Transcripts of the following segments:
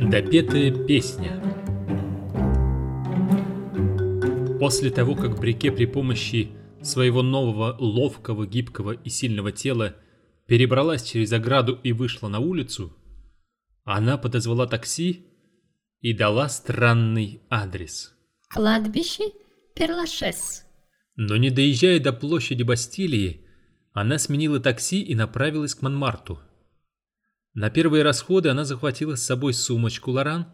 Допетая песня После того, как Брике при помощи своего нового ловкого, гибкого и сильного тела перебралась через ограду и вышла на улицу, она подозвала такси и дала странный адрес. Кладбище Перлашес. Но не доезжая до площади Бастилии, она сменила такси и направилась к Монмарту. На первые расходы она захватила с собой сумочку Лоран,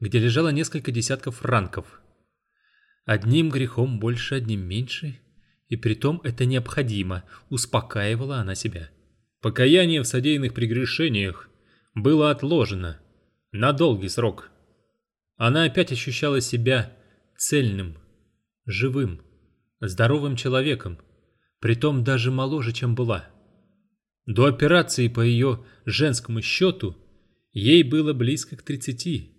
где лежало несколько десятков франков. Одним грехом больше, одним меньше, и притом это необходимо, успокаивала она себя. Покаяние в содеянных прегрешениях было отложено на долгий срок. Она опять ощущала себя цельным, живым, здоровым человеком, притом даже моложе, чем была. До операции по ее женскому счету ей было близко к 30.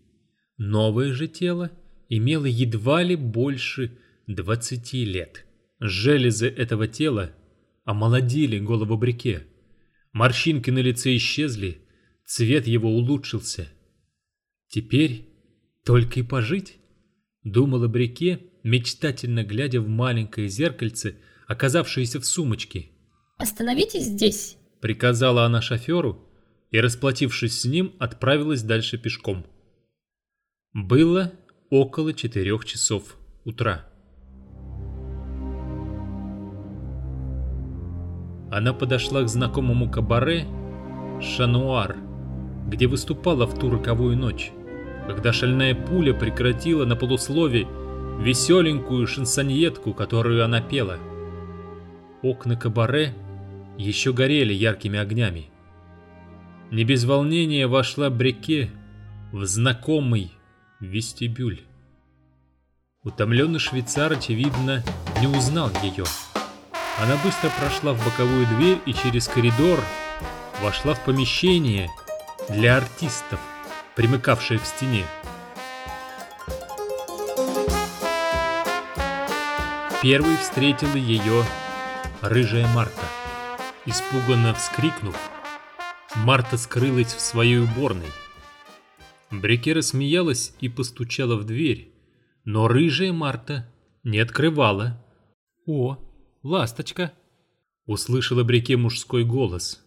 Новое же тело имело едва ли больше 20 лет. Железы этого тела омолодили голову Брике. Морщинки на лице исчезли, цвет его улучшился. Теперь только и пожить, думала Брике, мечтательно глядя в маленькое зеркальце, оказавшееся в сумочке. «Остановитесь здесь», — приказала она шоферу и, расплатившись с ним, отправилась дальше пешком. Было около четырех часов утра. Она подошла к знакомому кабаре «Шануар», где выступала в ту роковую ночь, когда шальная пуля прекратила на полуслове веселенькую шансоньетку, которую она пела. Окна кабаре еще горели яркими огнями. Не без волнения вошла Бреке в знакомый вестибюль. Утомленный швейцар, очевидно, не узнал ее. Она быстро прошла в боковую дверь и через коридор вошла в помещение для артистов, примыкавшее к стене. Первой встретила ее рыжая Марта. Испуганно вскрикнув, Марта скрылась в своей уборной. Брике рассмеялась и постучала в дверь, но рыжая Марта не открывала. «О, ласточка!» — услышала Брике мужской голос.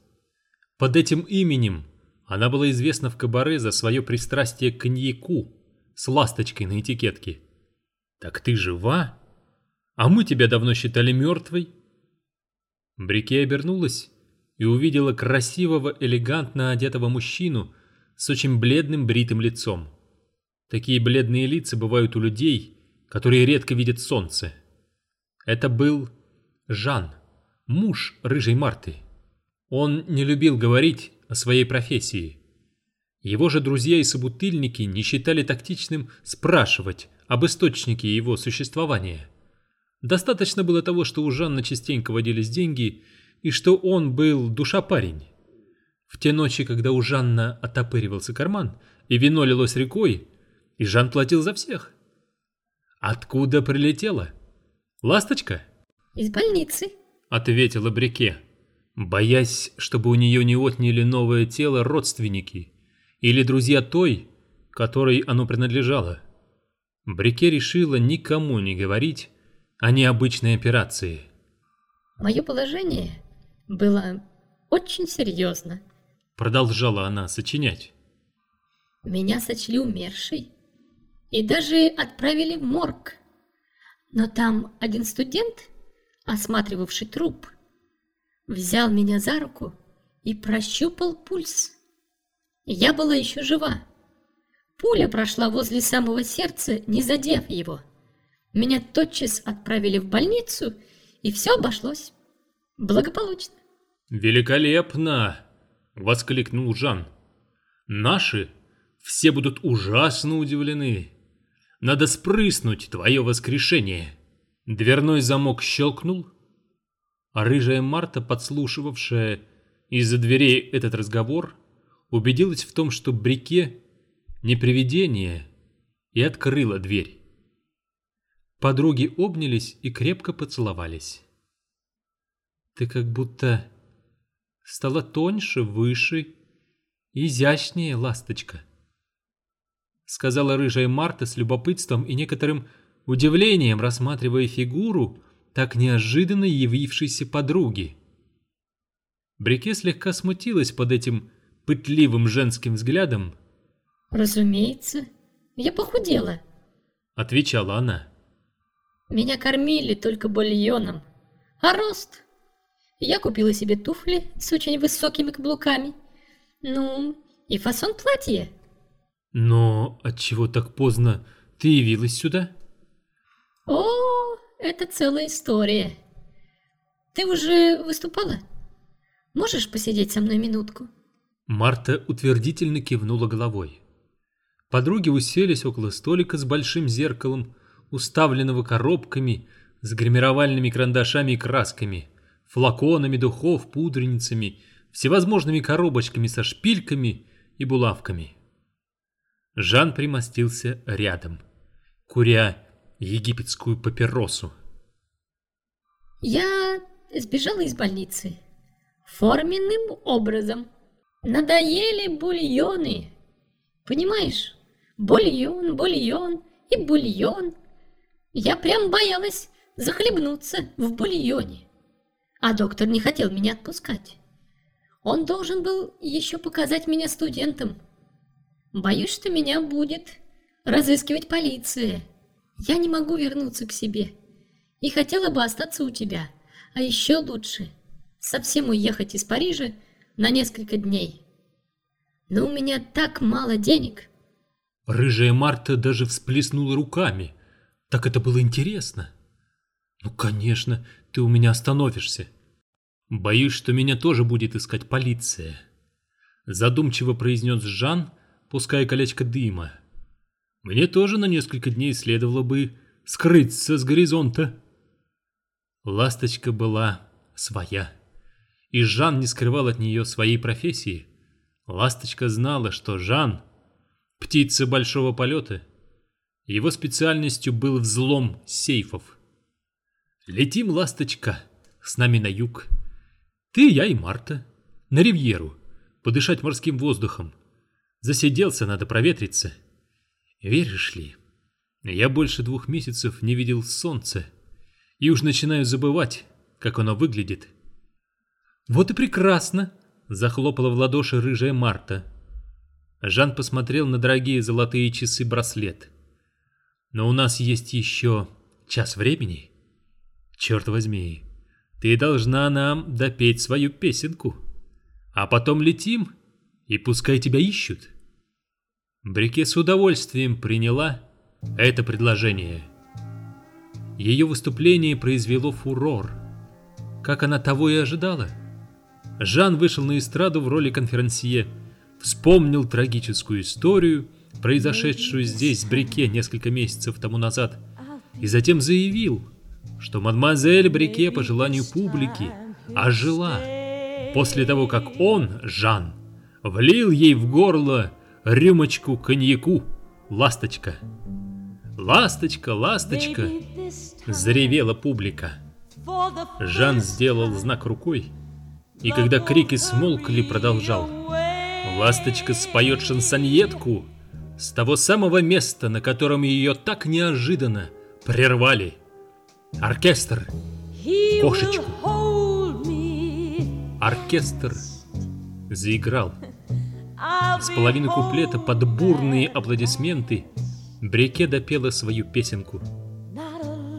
Под этим именем она была известна в кабаре за свое пристрастие к коньяку с ласточкой на этикетке. «Так ты жива? А мы тебя давно считали мертвой?» Брике обернулась и увидела красивого, элегантно одетого мужчину с очень бледным бритым лицом. Такие бледные лица бывают у людей, которые редко видят солнце. Это был Жан, муж рыжей Марты. Он не любил говорить о своей профессии. Его же друзья и собутыльники не считали тактичным спрашивать об источнике его существования. Достаточно было того, что у Жанна частенько водились деньги и что он был душа-парень. В те ночи, когда у Жанна отопыривался карман и вино лилось рекой, и Жан платил за всех. Откуда прилетела? Ласточка? Из больницы, ответила Брике, боясь, чтобы у нее не отняли новое тело родственники или друзья той, которой оно принадлежало. Брике решила никому не говорить о необычной операции. Мое положение было очень серьезно. Продолжала она сочинять. Меня сочли умершей и даже отправили в морг. Но там один студент, осматривавший труп, взял меня за руку и прощупал пульс. Я была еще жива. Пуля прошла возле самого сердца, не задев его. Меня тотчас отправили в больницу, и все обошлось. Благополучно. «Великолепно!» — воскликнул Жан. «Наши все будут ужасно удивлены. Надо спрыснуть твое воскрешение!» Дверной замок щелкнул, а рыжая Марта, подслушивавшая из-за дверей этот разговор, убедилась в том, что Брике не привидение, и открыла дверь. Подруги обнялись и крепко поцеловались. «Ты как будто стала тоньше, выше, изящнее, ласточка», сказала рыжая Марта с любопытством и некоторым удивлением, рассматривая фигуру так неожиданно явившейся подруги. Брике слегка смутилась под этим пытливым женским взглядом. «Разумеется, я похудела», — отвечала она. «Меня кормили только бульоном, а рост? Я купила себе туфли с очень высокими каблуками, ну, и фасон платья». Но отчего так поздно ты явилась сюда? О, это целая история. Ты уже выступала? Можешь посидеть со мной минутку? Марта утвердительно кивнула головой. Подруги уселись около столика с большим зеркалом, уставленного коробками с гримировальными карандашами и красками, флаконами духов, пудреницами, всевозможными коробочками со шпильками и булавками. Жан примостился рядом, куря египетскую папиросу. «Я сбежала из больницы. Форменным образом. Надоели бульоны. Понимаешь? Бульон, бульон и бульон. Я прям боялась захлебнуться в бульоне. А доктор не хотел меня отпускать. Он должен был еще показать меня студентам. Боюсь, что меня будет разыскивать полиция. Я не могу вернуться к себе. И хотела бы остаться у тебя. А еще лучше совсем уехать из Парижа на несколько дней. Но у меня так мало денег. Рыжая Марта даже всплеснула руками. Так это было интересно. Ну, конечно, ты у меня остановишься. Боюсь, что меня тоже будет искать полиция. Задумчиво произнес Жан, пуская колечко дыма. Мне тоже на несколько дней следовало бы скрыться с горизонта. Ласточка была своя, и Жан не скрывал от нее своей профессии. Ласточка знала, что Жан — птица большого полета. Его специальностью был взлом сейфов. «Летим, ласточка, с нами на юг. Ты, я и Марта. На ривьеру, подышать морским воздухом. Засиделся, надо проветриться. Веришь ли, я больше двух месяцев не видел солнца, и уж начинаю забывать, как оно выглядит. Вот и прекрасно, захлопала в ладоши рыжая Марта. Жан посмотрел на дорогие золотые часы-браслет. Но у нас есть еще час времени. Черт возьми, ты должна нам допеть свою песенку. А потом летим и пускай тебя ищут. Брике с удовольствием приняла это предложение. Ее выступление произвело фурор, как она того и ожидала. Жан вышел на эстраду в роли конферансье, вспомнил трагическую историю, произошедшую здесь, в Брике, несколько месяцев тому назад, и затем заявил, что мадемуазель Брике по желанию публики ожила после того, как он, Жан, влил ей в горло рюмочку коньяку «Ласточка». «Ласточка, ласточка!» — заревела публика. Жан сделал знак рукой, и когда крики смолкли, продолжал. «Ласточка споет шансоньетку с того самого места, на котором ее так неожиданно прервали. Оркестр! Кошечку!» Оркестр заиграл. С половины куплета под бурные аплодисменты Бреке допела свою песенку.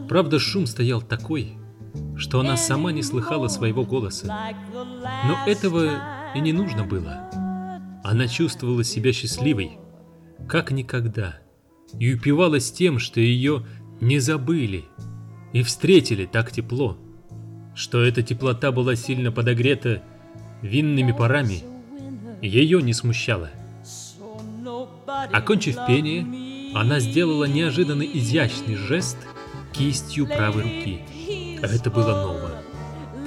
Правда, шум стоял такой, что она сама не слыхала своего голоса. Но этого и не нужно было. Она чувствовала себя счастливой, как никогда, и упивалась тем, что ее не забыли и встретили так тепло, что эта теплота была сильно подогрета винными парами, ее не смущало. Окончив пение, она сделала неожиданно изящный жест кистью правой руки. Это было ново.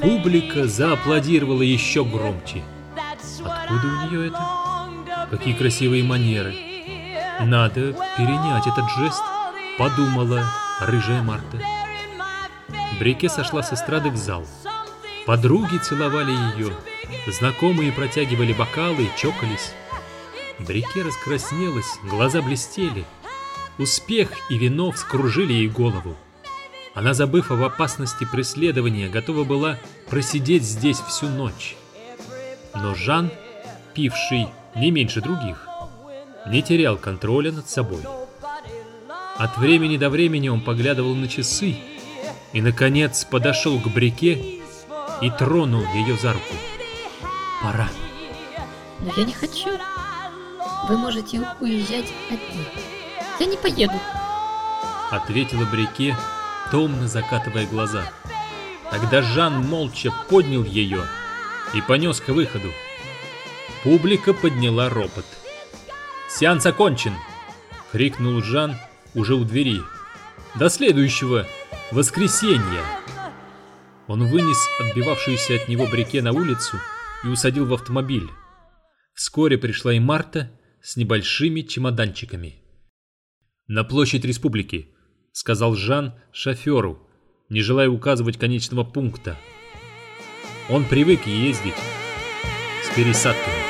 Публика зааплодировала еще громче. Откуда у нее это? Какие красивые манеры. Надо перенять этот жест, подумала рыжая Марта. Брике сошла с эстрады в зал. Подруги целовали ее, знакомые протягивали бокалы и чокались. Брике раскраснелась, глаза блестели. Успех и вино вскружили ей голову. Она, забыв об опасности преследования, готова была просидеть здесь всю ночь. Но Жан, пивший не меньше других, не терял контроля над собой. От времени до времени он поглядывал на часы и, наконец, подошел к Брике и тронул ее за руку. «Пора!» Но я не хочу. Вы можете уезжать одни. Я не поеду. Ответила Брике, томно закатывая глаза. Тогда Жан молча поднял ее и понес к выходу. Публика подняла ропот. «Сеанс окончен!» — крикнул Жан уже у двери. «До следующего воскресенья!» Он вынес отбивавшуюся от него брике на улицу и усадил в автомобиль. Вскоре пришла и Марта с небольшими чемоданчиками. «На площадь республики», — сказал Жан шоферу, не желая указывать конечного пункта. Он привык ездить с пересадками.